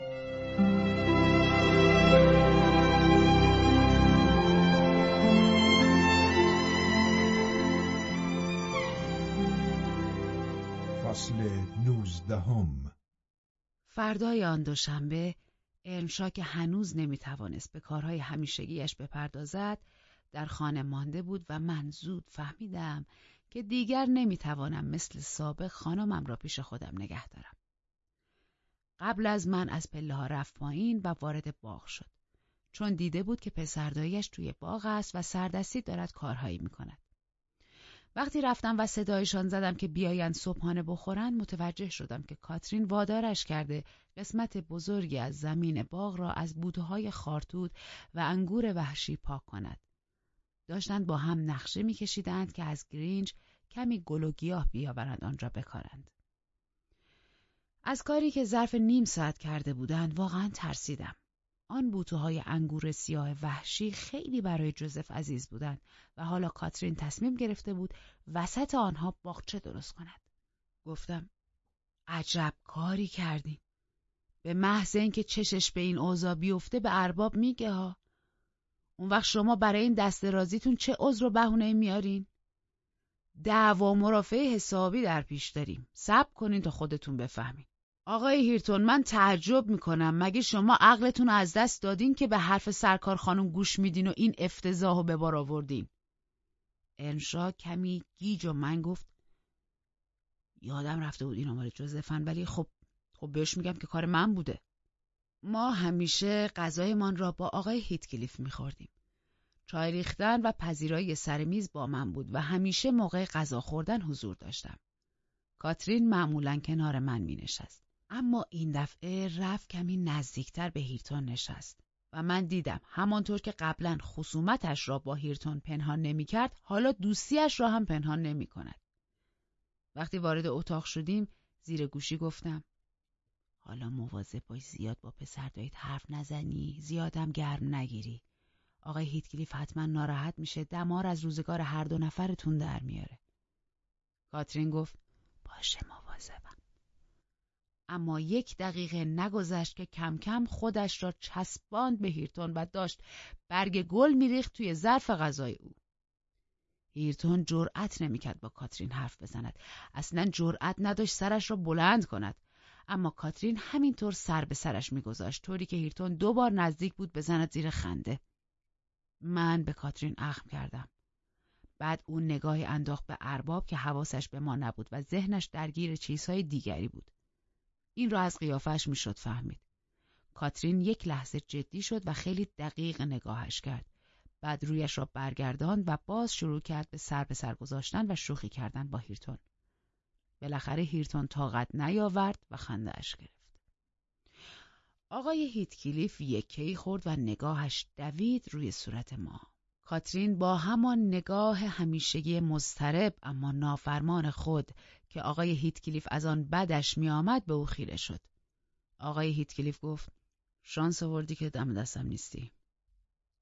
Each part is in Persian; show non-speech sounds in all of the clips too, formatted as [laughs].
فصل نوزدهم فردای آن دوشنبه ارمشا که هنوز نمی‌توانست به کارهای همیشگیش بپردازد در خانه مانده بود و من زود فهمیدم که دیگر نمی‌توانم مثل سابق خانمم را پیش خودم نگه دارم. قبل از من از پله ها رفت پایین و وارد باغ شد. چون دیده بود که پسردایش توی باغ است و سردستی دارد کارهایی می‌کند. وقتی رفتم و صدایشان زدم که بیایند صبحانه بخورند متوجه شدم که کاترین وادارش کرده قسمت بزرگی از زمین باغ را از بوتههای خارتود و انگور وحشی پاک کند. داشتند با هم نقشه میکشیدند که از گرینج کمی گل و گیاه بیاورند آن را بکارند. از کاری که ظرف نیم ساعت کرده بودند واقعا ترسیدم. آن بوتوهای انگور سیاه وحشی خیلی برای جوزف عزیز بودند و حالا کاترین تصمیم گرفته بود وسط آنها باغچه درست کند. گفتم عجب کاری کردیم. به محض اینکه چشش به این اوضاع بیفته به ارباب میگه ها. اون وقت شما برای این دست رازیتون چه عذر و بهونه میارین؟ دعوا مرافعه حسابی در پیش داریم. صبر کنین تا خودتون بفهمین. آقای هیرتون من تعجب می‌کنم. مگه شما عقلتون رو از دست دادین که به حرف سرکار خانم گوش میدین و این افتضاح و به بار آوردین؟ انشا کمی گیج و من گفت یادم رفته بود این مال جوزفن ولی خب خب بهش میگم که کار من بوده. ما همیشه غذایمان را با آقای هیتکلیف میخوردیم. چای ریختن و پذیرایی سر میز با من بود و همیشه موقع غذا خوردن حضور داشتم. کاترین معمولا کنار من می نشست. اما این دفعه رفت کمی نزدیکتر به هیرتون نشست و من دیدم همانطور که قبلا خصومتش را با هیرتون پنهان نمی کرد حالا دوستیش را هم پنهان نمی کند. وقتی وارد اتاق شدیم زیر گوشی گفتم حالا مواظب باش زیاد با پسر دایید حرف نزنی زیادم گرم نگیری. آقای هیتکلیف حتما ناراحت میشه دمار از روزگار هر دو نفرتون در میاره. کاترین گفت باشه مواظبم. اما یک دقیقه نگذشت که کم کم خودش را چسباند به هیرتون و داشت برگ گل میریخت توی ظرف غذای او. هیرتون جرأت نمی‌کرد با کاترین حرف بزند. اصلا جرأت نداشت سرش را بلند کند. اما کاترین همینطور سر به سرش میگذاشت طوری که هیرتون دو بار نزدیک بود بزند زیر خنده. من به کاترین اخم کردم. بعد اون نگاهی انداخت به ارباب که حواسش به ما نبود و ذهنش درگیر چیزهای دیگری بود. این را از قیافش می‌شد فهمید. کاترین یک لحظه جدی شد و خیلی دقیق نگاهش کرد. بعد رویش را برگرداند و باز شروع کرد به سر به سر گذاشتن و شوخی کردن با هیرتون. بالاخره هیرتون طاقت نیاورد و خندهاش گرفت. آقای هیتکلیف یکی خورد و نگاهش دوید روی صورت ما. کاترین با همان نگاه همیشگی مضطرب اما نافرمان خود که آقای هیتکلیف از آن بدش میآمد به او خیره شد. آقای هیتکلیف گفت شانس آوردی که دم دستم نیستی.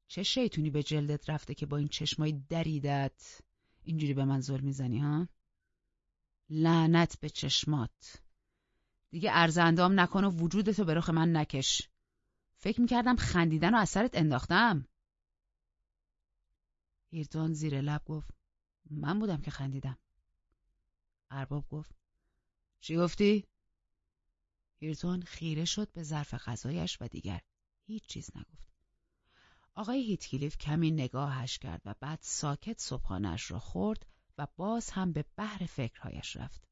چه شیطونی به جلدت رفته که با این چشمای دریدت اینجوری به من زل می‌زنی ها؟ لعنت به چشمات. دیگه ارزندام نکن و وجودتو به رخ من نکش. فکر می‌کردم خندیدن و اثرت انداختم. هیرتون زیر لب گفت من بودم که خندیدم. ارباب گفت چی گفتی؟ هیرتون خیره شد به ظرف غذایش و دیگر هیچ چیز نگفت. آقای هیتکلیف کمی نگاهش کرد و بعد ساکت صبحانش را خورد و باز هم به بحر فکرهایش رفت.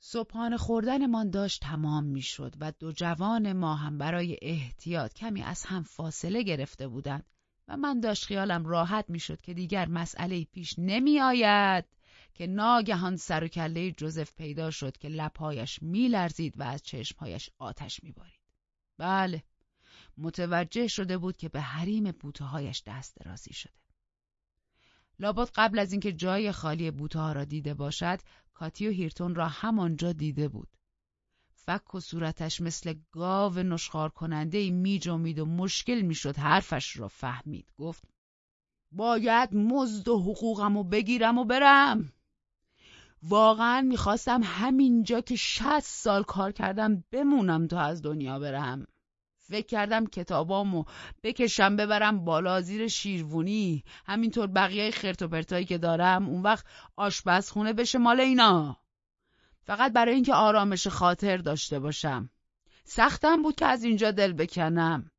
صبحانه خوردنمان داشت تمام می‌شد و دو جوان ما هم برای احتیاط کمی از هم فاصله گرفته بودند و من داشت خیالم راحت می‌شد که دیگر مسئله پیش نمی آید که ناگهان سر و کله جوزف پیدا شد که لبهایش میلرزید و از چشمهایش آتش میبارید. بله، متوجه شده بود که به حریم بوتههایش دست درازی شده. لابد قبل از اینکه جای خالی بوته را دیده باشد، کاتی و هیرتون را همانجا دیده بود. فک و صورتش مثل گاو نشخار کننده می جمید و مشکل می‌شد حرفش را فهمید. گفت باید مزد و حقوقم و بگیرم و برم. واقعا می‌خواستم همینجا که شست سال کار کردم بمونم تا از دنیا برم. فکر کردم کتابامو بکشم ببرم بالا زیر شیروونی همینطور بقیه خرت و پرتایی که دارم اون وقت آشپزخونه بشه مال اینا فقط برای اینکه آرامش خاطر داشته باشم. سختم بود که از اینجا دل بکنم.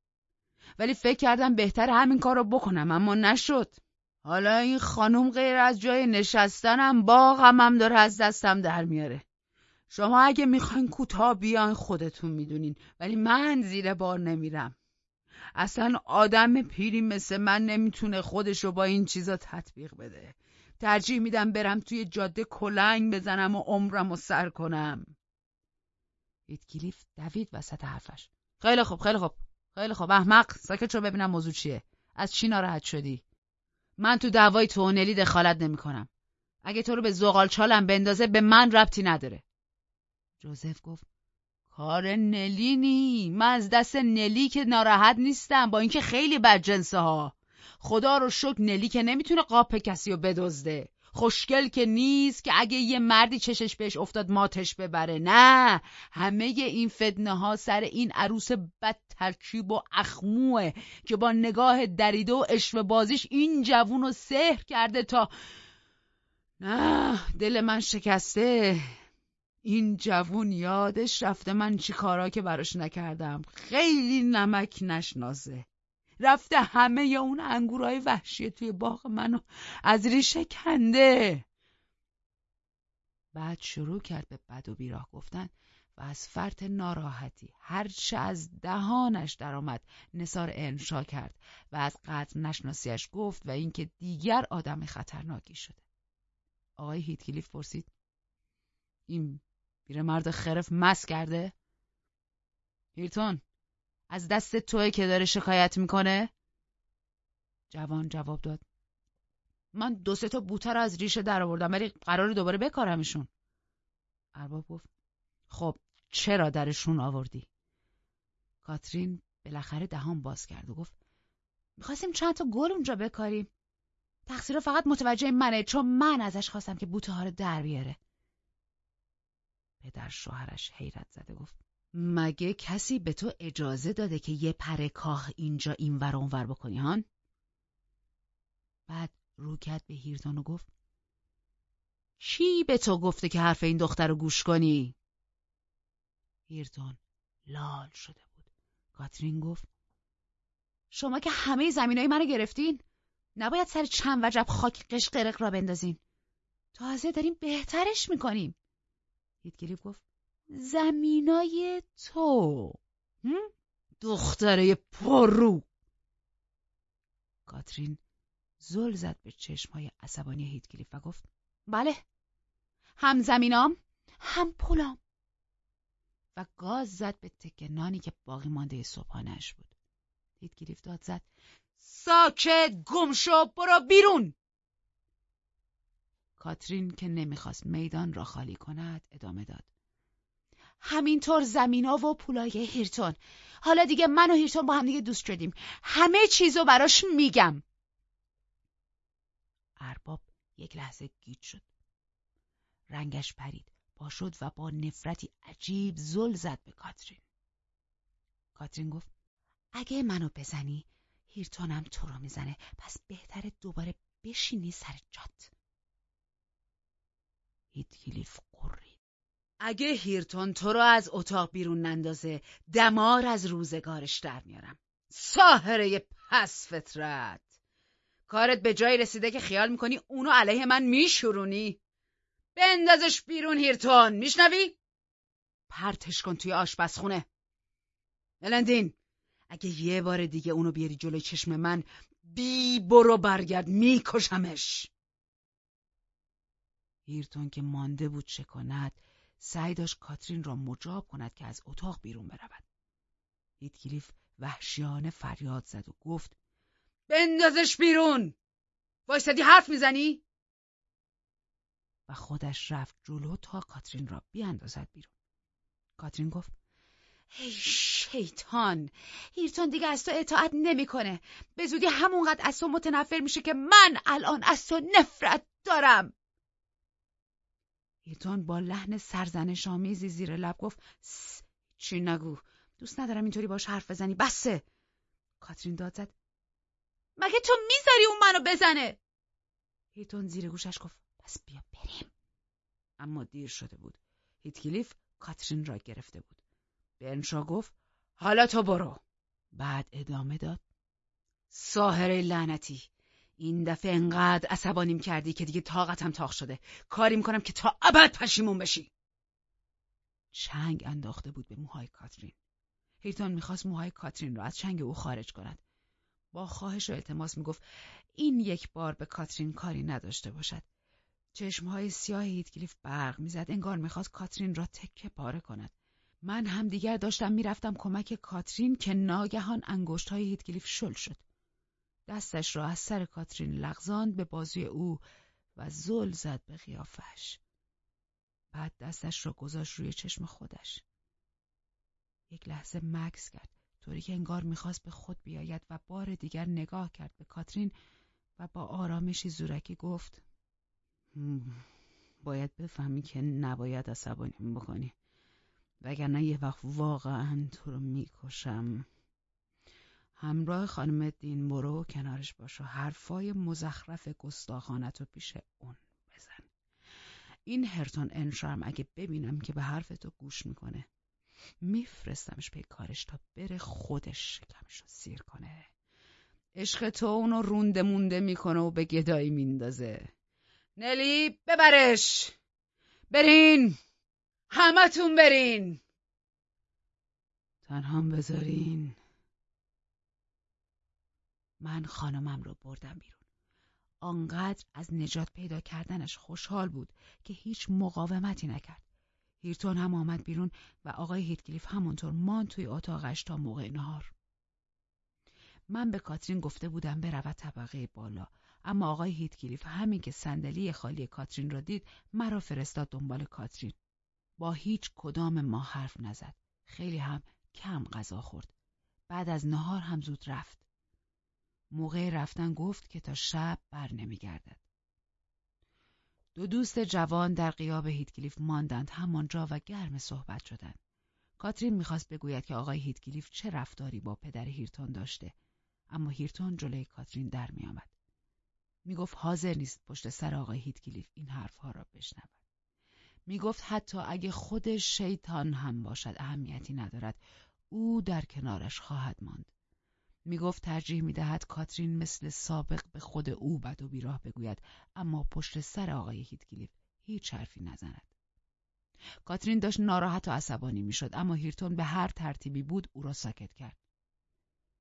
ولی فکر کردم بهتر همین کار رو بکنم اما نشد. حالا این خانم غیر از جای نشستنم باغم هم داره از دستم در میاره. شما اگه می‌خواین کوتاه بیان خودتون می‌دونین ولی من زیر بار نمیرم. اصلا آدم پیری مثل من نمی‌تونه خودش رو با این چیزا تطبیق بده. ترجیح میدم برم توی جاده کلنگ بزنم و عمرم و سر کنم. ایتکلیف دوید وسط حرفش. خیلی خوب خیلی خوب خیلی خوب. احمق ساکت شو ببینم موضوع چیه. از چی ناراحت شدی؟ من تو دعوای تو و نلی دخالت نمی‌کنم. اگه تو رو به زغال چالم بندازه به من ربطی نداره. جوزف گفت کار نلی نی. من از دست نلی که ناراحت نیستم با اینکه خیلی بد جنسه ها خدا رو شکر نلی که نمی‌تونه قاپ کسی رو بدزده. خوشگل که نیست که اگه یه مردی چشش بهش افتاد ماتش ببره. نه همه این فتنه ها سر این عروس بد ترکیب و اخموه که با نگاه دریده و بازیش این جوون رو سحر کرده تا نه دل من شکسته. این جوون یادش رفته من چی کارا که براش نکردم. خیلی نمک نشناسه. رفته همه اون انگورای وحشی توی باغ منو از ریشه کنده. بعد شروع کرد به بد و بیراه گفتن و از فرط ناراحتی هرچه از دهانش درآمد نصار انشا کرد و از قتل نشناسیش گفت و اینکه دیگر آدم خطرناکی شده. آقای هیتکلیف پرسید این مرد خرف مس کرده؟ هیرتون از دست توی که داره شکایت می‌کنه؟ جوان جواب داد من دو سه تا بوته از ریشه در آوردم ولی قرار دوباره بکارمشون ارباب گفت خب چرا درشون آوردی؟ کاترین بالاخره دهان باز کرد و گفت می‌خواستیم چند تا گل اونجا بکاریم تقصیر فقط متوجه منه چون من ازش خواستم که بوته ها رو در بیاره پدر شوهرش حیرت زده گفت مگه کسی به تو اجازه داده که یه پره کاه اینجا این ور اونور بکنی هان؟ بعد رو کرد به هیرتون و گفت کی به تو گفته که حرف این دختر رو گوش کنی؟ هیرتون لال شده بود کاترین گفت شما که همه زمینای منو گرفتین نباید سر چند وجب خاک قشقرق راه بندازین تازه داریم بهترش می‌کنیم هیتکلیف گفت زمینای تو. دختره پرو کاترین زل زد به چشمهای عصبانی هیتکلیف و گفت بله هم زمینام هم پولام. و گاز زد به تکه نانی که باقی مانده صبحانهش بود. هیتگلیف داد زد ساکت گمشو برو بیرون. کاترین که نمی‌خواست میدان را خالی کند ادامه داد. همینطور زمینا و پولای هیرتون. حالا دیگه من و هیرتون با هم دیگه دوست شدیم. همه چیزو براش میگم. ارباب یک لحظه گیج شد. رنگش پرید. با شد و با نفرتی عجیب زل زد به کاترین. کاترین گفت اگه منو بزنی هیرتونم تو رو می‌زنه. پس بهتره دوباره بشینی سر جات. هیتکلیف قرید اگه هیرتون تو رو از اتاق بیرون نندازه دمار از روزگارش در میارم. ساهره پس فطرت. کارت به جای رسیده که خیال می‌کنی اونو علیه من میشورونی. بندازش بیرون هیرتون. میشنوی؟ پرتش کن توی آشپزخونه. ملندین اگه یه بار دیگه اونو بیاری جلوی چشم من بی برو برگرد میکشمش. هیرتون که مانده بود چه کند سعی داشت کاترین را مجاب کند که از اتاق بیرون برود. هیتکلیف وحشیانه فریاد زد و گفت بندازش بیرون! وایستدی حرف می‌زنی؟ و خودش رفت جلو تا کاترین را بیاندازد بیرون. کاترین گفت ای شیطان! هیرتون دیگه از تو اطاعت نمی‌کنه. به زودی همونقدر از تو متنفر میشه که من الان از تو نفرت دارم. هیرتون با لحن سرزنش آمیزی زیر لب گفت چی نگو؟ دوست ندارم اینطوری باش حرف بزنی بسه. کاترین داد زد مگه تو می‌ذاری اون منو بزنه؟ هیتون زیر گوشش گفت پس بیا بریم. اما دیر شده بود. هیتکلیف کاترین را گرفته بود. برنشا گفت حالا تو برو. بعد ادامه داد ساهره لعنتی. این دفعه انقدر عصبانیم کردی که دیگه طاقتم تاق شده. کاری می‌کنم که تا ابد پشیمون بشی. چنگ انداخته بود به موهای کاترین. هیرتون می‌خواست موهای کاترین را از چنگ او خارج کند. با خواهش و التماس می‌گفت این یک بار به کاترین کاری نداشته باشد. چشمهای سیاه هیتکلیف برق می‌زد. انگار می‌خواست کاترین را تکه پاره کند. من هم دیگر داشتم می‌رفتم کمک کاترین که ناگهان انگشت های هیتکلیف شل شد. دستش را از سر کاترین لغزاند به بازوی او و زل زد به قیافش. بعد دستش را گذاشت روی چشم خودش. یک لحظه مکس کرد. طوری که انگار می‌خواست به خود بیاید و بار دیگر نگاه کرد به کاترین و با آرامشی زورکی گفت باید بفهمی که نباید عصبانی بکنی. وگرنه یه وقت واقعا تو رو می‌کشم. همراه خانم دین برو کنارش باش و حرفای مزخرف گستاخانت رو پیش اون بزن. این هرتون انشارم اگه ببینم که به حرف تو گوش می‌کنه میفرستمش پی کارش تا بره خودش شکمش رو سیر کنه. عشق تو اونو رونده مونده می‌کنه و به گدایی میندازه. نلی ببرش! برین! همتون برین! تنهام بذارین. من خانمم رو بردم بیرون. آنقدر از نجات پیدا کردنش خوشحال بود که هیچ مقاومتی نکرد. هیرتون هم آمد بیرون و آقای هیتکلیف همونطور مان توی اتاقش تا موقع نهار. من به کاترین گفته بودم برود طبقه بالا اما آقای هیتکلیف همین که صندلی خالی کاترین را دید مرا فرستاد دنبال کاترین. با هیچ کدام ما حرف نزد. خیلی هم کم غذا خورد. بعد از نهار هم زود رفت. موقع رفتن گفت که تا شب بر نمیگردد. دو دوست جوان در قیاب هیتکلیف ماندند همانجا و گرم صحبت شدند. کاترین می‌خواست بگوید که آقای هیتکلیف چه رفتاری با پدر هیرتون داشته اما هیرتون جلوی کاترین در میآمد. می‌گفت حاضر نیست پشت سر آقای هیتکلیف این حرفها را بشنود. می‌گفت حتی اگه خودش شیطان هم باشد اهمیتی ندارد او در کنارش خواهد ماند. می گفت ترجیح می دهد کاترین مثل سابق به خود او بد و بیراه بگوید اما پشت سر آقای هیتگلیف هیچ حرفی نزند. کاترین داشت ناراحت و عصبانی می‌شد اما هیرتون به هر ترتیبی بود او را ساکت کرد.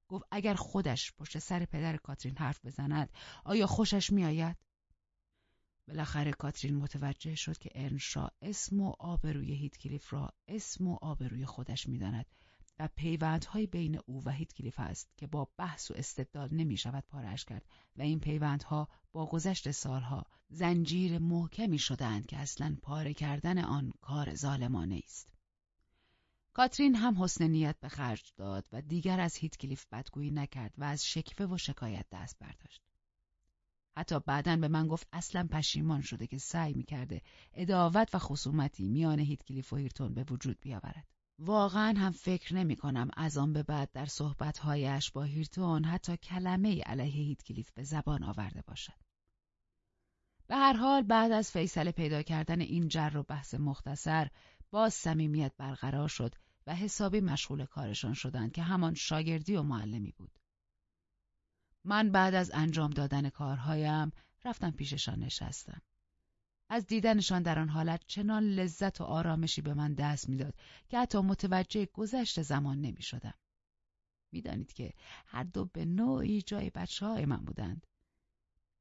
گفت اگر خودش پشت سر پدر کاترین حرف بزند آیا خوشش میآید؟ بالاخره کاترین متوجه شد که ارنشا اسم و آبروی هیتکلیف را اسم و آبروی خودش می‌داند و پیوندهای بین او و هیتکلیف است که با بحث و استدلال نمی شود پارش کرد و این پیوندها با گذشت سالها زنجیر محکمی شدند که اصلا پاره کردن آن کار ظالمانه است. کاترین هم حسن نیت به خرج داد و دیگر از هیتکلیف بدگویی نکرد و از شکفه و شکایت دست برداشت. حتی بعدا به من گفت اصلا پشیمان شده که سعی می‌کرده اداوت و خصومتی میان هیتکلیف و هیرتون به وجود بیاورد. واقعا هم فکر نمی کنم از آن به بعد در صحبتهایش با هیرتون حتی کلمه علیه هیتکلیف به زبان آورده باشد. به هر حال بعد از فیصله پیدا کردن این جر و بحث مختصر باز صمیمیت برقرار شد و حسابی مشغول کارشان شدند که همان شاگردی و معلمی بود. من بعد از انجام دادن کارهایم رفتم پیششان نشستم. از دیدنشان در آن حالت چنان لذت و آرامشی به من دست می‌داد که حتی متوجه گذشت زمان نمی شدم. می‌دانید که هر دو به نوعی جای بچه های من بودند.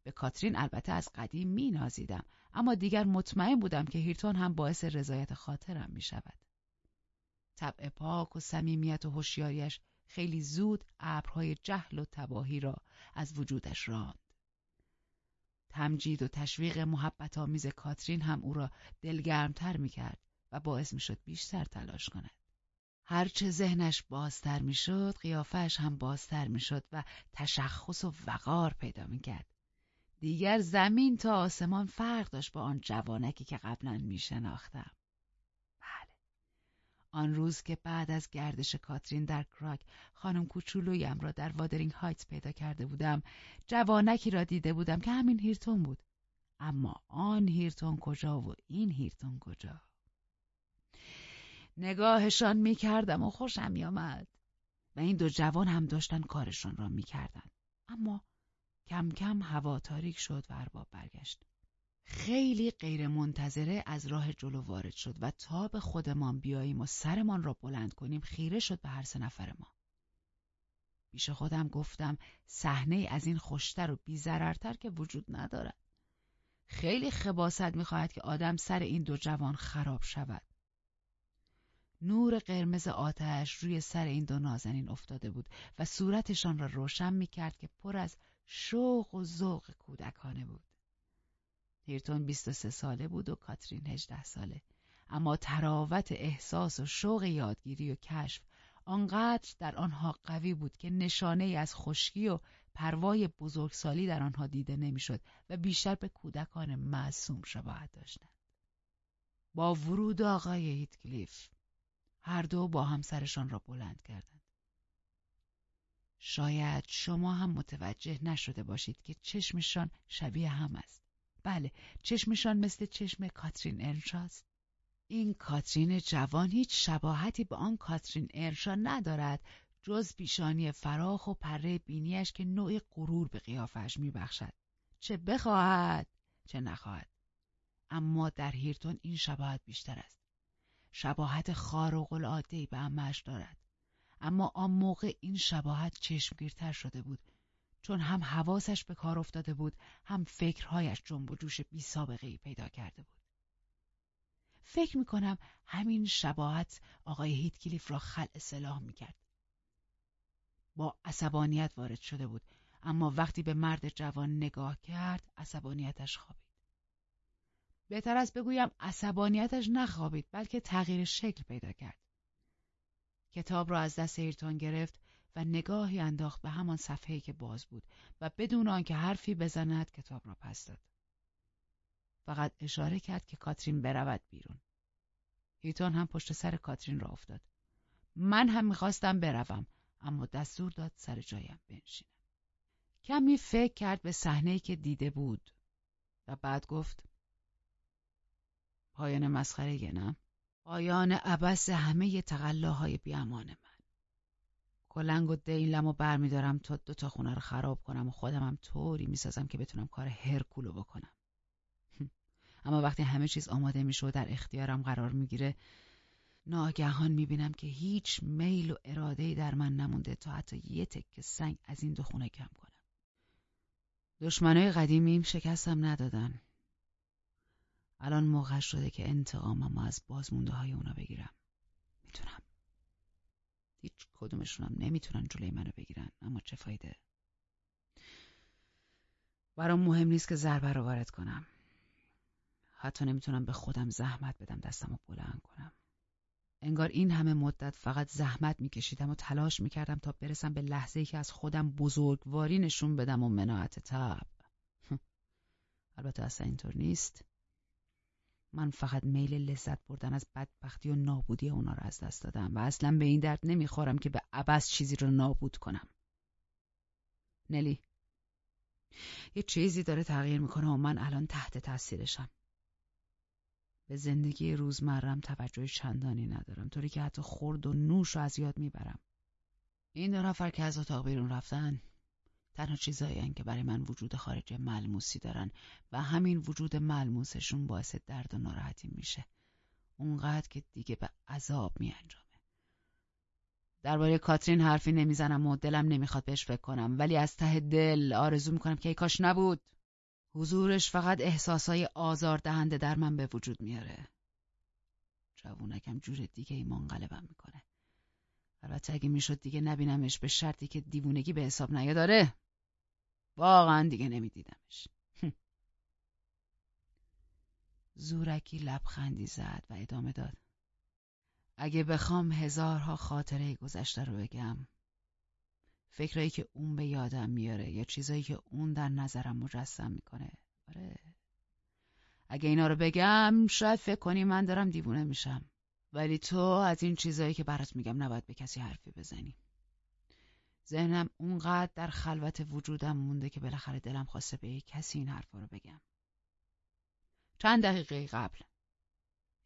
به کاترین البته از قدیم می نازیدم اما دیگر مطمئن بودم که هیرتون هم باعث رضایت خاطرم می شود. طبع پاک و صمیمیت و هوشیاریش خیلی زود ابرهای جهل و تباهی را از وجودش راند. تمجید و تشویق محبت آمیز کاترین هم او را دلگرمتر می کرد و باعث می شد بیشتر تلاش کند. هرچه ذهنش بازتر می شد قیافش هم بازتر می شد و تشخص و وقار پیدا می کرد. دیگر زمین تا آسمان فرق داشت با آن جوانکی که قبلا می شناختم. آن روز که بعد از گردش کاترین در کراک خانم کوچولویم را در وادرینگ هایتس پیدا کرده بودم جوانکی را دیده بودم که همین هیرتون بود. اما آن هیرتون کجا و این هیرتون کجا؟ نگاهشان می‌کردم و خوشم میآمد. و این دو جوان هم داشتن کارشان را می‌کردند اما کم کم هوا تاریک شد و ارباب برگشت. خیلی غیر منتظره از راه جلو وارد شد و تا به خودمان بیاییم و سرمان را بلند کنیم خیره شد به هر سه نفر ما. پیش خودم گفتم صحنه از این خوشتر و بیزررتر که وجود ندارد. خیلی خباست می‌خواهد که آدم سر این دو جوان خراب شود. نور قرمز آتش روی سر این دو نازنین افتاده بود و صورتشان را روشن می‌کرد که پر از شوق و ذوق کودکانه بود. هیرتون 23 ساله بود و کاترین 18 ساله اما تراوت احساس و شوق یادگیری و کشف آنقدر در آنها قوی بود که نشانه ای از خشکی و پروای بزرگسالی در آنها دیده نمی‌شد و بیشتر به کودکان معصوم شباهت داشتند. با ورود آقای هیتکلیف هر دو با همسرشان را بلند کردند. شاید شما هم متوجه نشده باشید که چشمشان شبیه هم است. بله چشمشان مثل چشم کاترین ارنشاست. این کاترین جوان هیچ شباهتی به آن کاترین ارنشا ندارد جز پیشانی فراخ و پره بینیش که نوع غرور به قیافش میبخشد. چه بخواهد؟ چه نخواهد. اما در هیرتون این شباهت بیشتر است. شباهت خارق العاده به امش دارد. اما آن موقع این شباهت چشمگیرتر شده بود. چون هم حواسش به کار افتاده بود هم فکرهایش جنب و جوش بی سابقه ای پیدا کرده بود. فکر می‌کنم همین شباهت آقای هیتکلیف را خلع سلاح می‌کرد. با عصبانیت وارد شده بود اما وقتی به مرد جوان نگاه کرد عصبانیتش خوابید. بهتر است بگویم عصبانیتش نخوابید بلکه تغییر شکل پیدا کرد. کتاب را از دست ایرتون گرفت و نگاهی انداخت به همان صفحه‌ای که باز بود و بدون آنکه حرفی بزند کتاب را پس داد. فقط اشاره کرد که کاترین برود بیرون. هیتون هم پشت سر کاترین را افتاد. من هم می‌خواستم بروم اما دستور داد سر جایم بنشینم. کمی فکر کرد به صحنه‌ای که دیده بود و بعد گفت پایان مسخره نه؟ پایان عبس همه تقلاهای بیامان من. کلنگ و دیلم و برمیدارم تا دو تا خونه رو خراب کنم و خودم هم طوری می‌سازم که بتونم کار هرکولو بکنم. اما وقتی همه چیز آماده میشه و در اختیارم قرار می‌گیره ناگهان می‌بینم که هیچ میل و اراده در من نمونده تا حتی یه تکه سنگ از این دو خونه کم کنم. دشمنای قدیمیم شکستم ندادن. الان موقع شده که انتقامم از بازمونده های اونا بگیرم. می‌تونم. هیچ کدومشون هم نمی‌تونن جلوی منو بگیرن. اما چه فایده؟ برام مهم نیست که ضربه رو وارد کنم. حتی نمی‌تونم به خودم زحمت بدم دستم رو بلند کنم. انگار این همه مدت فقط زحمت میکشیدم و تلاش می‌کردم تا برسم به لحظه ای که از خودم بزرگواری نشون بدم و مناعت تب. [laughs] البته اصلا اینطور نیست. من فقط میل لذت بردن از بدبختی و نابودی اونا رو از دست دادم و اصلا به این درد نمی‌خورم که به عبس چیزی رو نابود کنم. نلی یه چیزی داره تغییر می‌کنه و من الان تحت تاثیرشم. به زندگی روزمرم توجه چندانی ندارم طوری که حتی خورد و نوش رو از یاد می‌برم. این دو نفر که از اتاق بیرون رفتن تنها چیزایی که برای من وجود خارج ملموسی دارن و همین وجود ملموسشون باعث درد و ناراحتی میشه. اونقدر که دیگه به عذاب میانجامه. درباره کاترین حرفی نمی‌زنم و دلم نمی‌خواد بهش فکر کنم ولی از ته دل آرزو می‌کنم که ای کاش نبود. حضورش فقط احساسای آزار دهنده در من به وجود میاره. جوونکم جور دیگه ای منقلبم می‌کنه. البته اگه می‌شد دیگه نبینمش به شرطی که دیوونگی به حساب نیاداره. واقعا دیگه نمیدیدمش. [laughs] زورکی لبخندی زد و ادامه داد. اگه بخوام هزارها خاطره گذشته رو بگم فکرایی که اون به یادم میاره یا چیزایی که اون در نظرم مجسم می‌کنه. آره. اگه اینا رو بگم شاید فکر کنی من دارم دیوونه میشم. ولی تو از این چیزایی که برات میگم نباید به کسی حرفی بزنی. ذهنم اونقدر در خلوت وجودم مونده که بالاخره دلم خواسته به کسی این حرفا رو بگم چند دقیقه قبل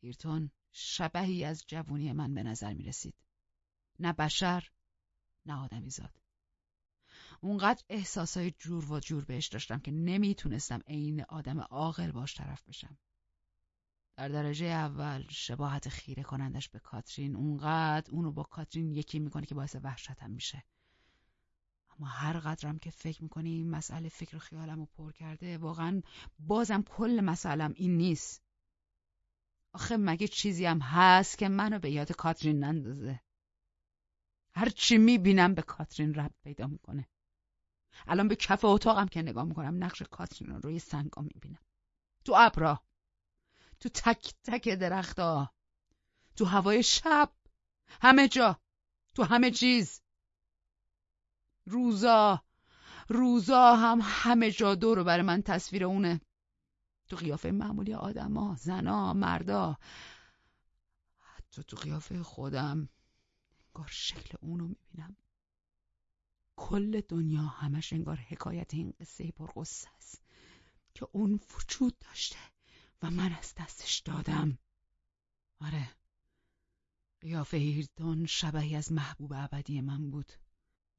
هیرتون شبهی از جوونی من به نظر می رسید. نه بشر نه آدمی زاد. اونقدر احساسای جور و جور بهش داشتم که نمی‌تونستم عین آدم عاقل باش طرف بشم. در درجه اول شباهت خیره کنندش به کاترین اونقدر اونو با کاترین یکی می‌کنه که باعث وحشتم میشه. اما هر قدرم که فکر می‌کنی این مسئله فکر خیالم رو پر کرده واقعا بازم کل مسئلم این نیست. آخه مگه چیزی هم هست که منو به یاد کاترین نندازه؟ هر چی می‌بینم به کاترین رب پیدا می‌کنه. الان به کف اتاقم که نگاه می‌کنم نقش کاترین رو روی سنگا می‌بینم. تو ابرا تو تک تک درختا تو هوای شب. همه جا. تو همه چیز. روزا روزا هم همه جا دور برای من تصویر اونه. تو قیافه معمولی آدما زنا مردا. حتی تو قیافه خودم انگار شکل اونو می‌بینم. کل دنیا همش انگار حکایت این قصه پرقصه است که اون وجود داشته و من از دستش دادم. آره قیافه هیرتون شبهی از محبوب ابدی من بود.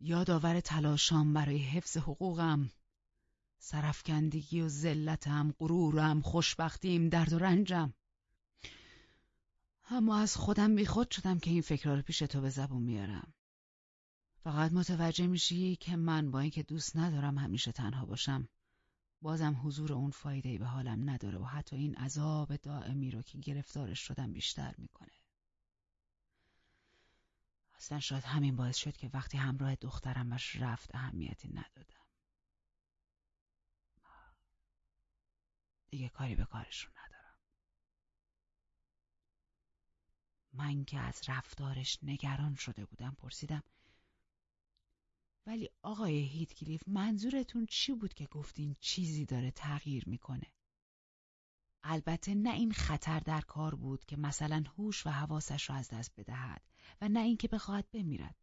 یادآور تلاشام برای حفظ حقوقم. سرفکندگی و ذلتم غرورم خوشبختیم درد و رنجم. اما از خودم بیخود شدم که این فکرها رو پیش تو به زبون میارم فقط متوجه میشی که من با اینکه دوست ندارم همیشه تنها باشم. بازم حضور اون فایده به حالم نداره و حتی این عذاب دائمی رو که گرفتارش شدم بیشتر می‌کنه. اصلا شاید همین باعث شد که وقتی همراه دخترم رفت اهمیتی ندادم. دیگه کاری به کارشون ندارم. من که از رفتارش نگران شده بودم پرسیدم ولی آقای هیتکلیف منظورتون چی بود که گفتین چیزی داره تغییر می‌کنه؟ البته نه این خطر در کار بود که مثلا هوش و حواسش را از دست بدهد. و نه اینکه بخواهد بمیرد.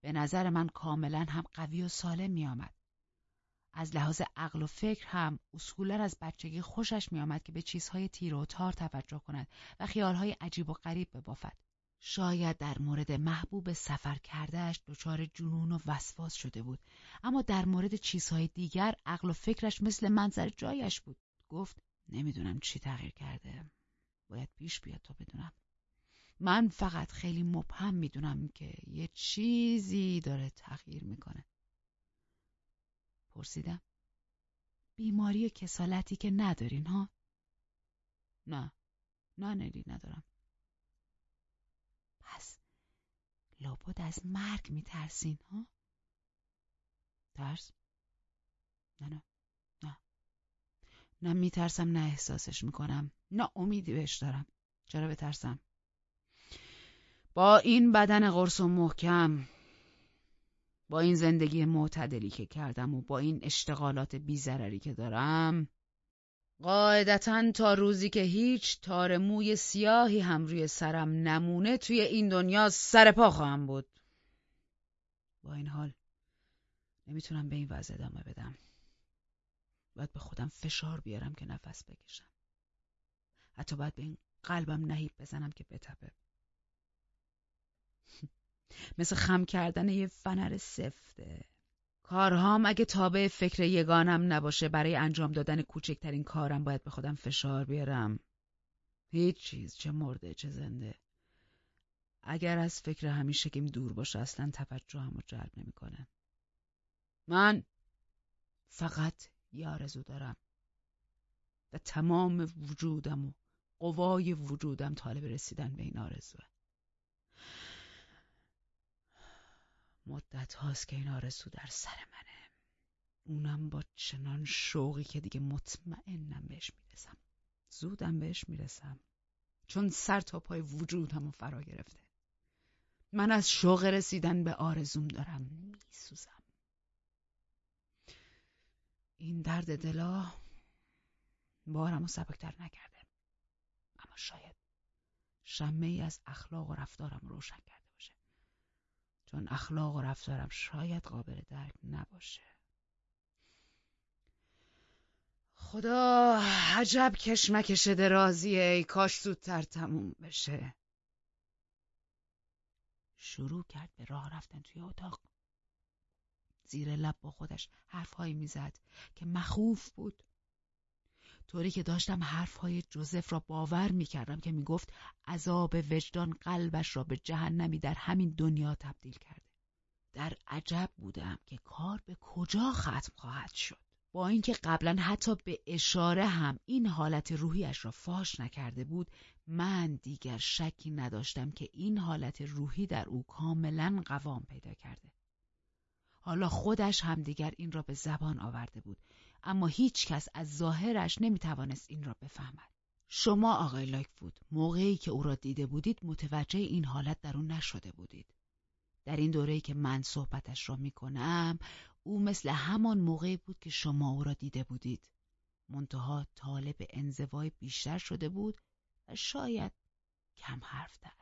به نظر من کاملا هم قوی و سالم میآمد. از لحاظ عقل و فکر هم اصولا از بچگی خوشش میآمد که به چیزهای تیر و تار توجه کند و خیالهای عجیب و غریب ببافد. شاید در مورد محبوب سفر کردهش دچار جنون و وسواس شده بود اما در مورد چیزهای دیگر عقل و فکرش مثل منظر جایش بود گفت نمی‌دونم چی تغییر کرده باید پیش بیاد تا بدونم من فقط خیلی مبهم می‌دونم که یه چیزی داره تغییر می‌کنه پرسیدم بیماری کسالتی که ندارین ها؟ نه نه نلی ندارم پس لابد از مرگ میترسین ها؟ ترس؟ نه نه نه نه میترسم نه احساسش می‌کنم نه امیدی بهش دارم چرا بترسم؟ با این بدن قرص و محکم با این زندگی معتدلی که کردم و با این اشتغالات بیزرری که دارم قاعدتا تا روزی که هیچ تار موی سیاهی هم روی سرم نمونه توی این دنیا سر پا خواهم بود. با این حال نمی‌تونم به این وضع ادامه بدم. باید به خودم فشار بیارم که نفس بکشم. حتی باید به این قلبم نهیب بزنم که بتپه. [laughs] مثل خم کردن یه فنر سفته. کارهام اگه تابع فکر یگانم نباشه برای انجام دادن کوچکترین کارم باید به خودم فشار بیارم. هیچ چیز چه مرده چه زنده. اگر از فکر همیشه کم دور باشه اصلا توجهم رو جلب نمی‌کنه. من فقط یه آرزو دارم. و تمام وجودم و قوای وجودم طالب رسیدن به این آرزوه. مدت هاست که این آرزو در سر منه. اونم با چنان شوقی که دیگه مطمئنم بهش می‌رسم. زودم بهش می‌رسم. چون سر تا پای وجودم فرا گرفته. من از شوق رسیدن به آرزوم دارم. میسوزم. این درد دلا بارم و سبکتر نکرده. اما شاید شمه ای از اخلاق و رفتارم روشن کرده. چون اخلاق و رفتارم شاید قابل درک نباشه. خدا عجب کشمکش درازیه. ای کاش زودتر تموم بشه. شروع کرد به راه رفتن توی اتاق. زیر لب با خودش حرفهایی می‌زد که مخوف بود. طوری که داشتم حرفهای جوزف را باور می‌کردم که می‌گفت عذاب وجدان قلبش را به جهنمی در همین دنیا تبدیل کرده. در عجب بودم که کار به کجا ختم خواهد شد. با اینکه قبلا حتی به اشاره هم این حالت روحیش را فاش نکرده بود من دیگر شکی نداشتم که این حالت روحی در او کاملا قوام پیدا کرده. حالا خودش هم دیگر این را به زبان آورده بود. اما هیچ کس از ظاهرش نمی توانست این را بفهمد. شما آقای لایکفود موقعی که او را دیده بودید متوجه این حالت در او نشده بودید. در این دوره‌ای که من صحبتش را می کنم او مثل همان موقعی بود که شما او را دیده بودید. منتها طالب انزوای بیشتر شده بود و شاید کم حرفتر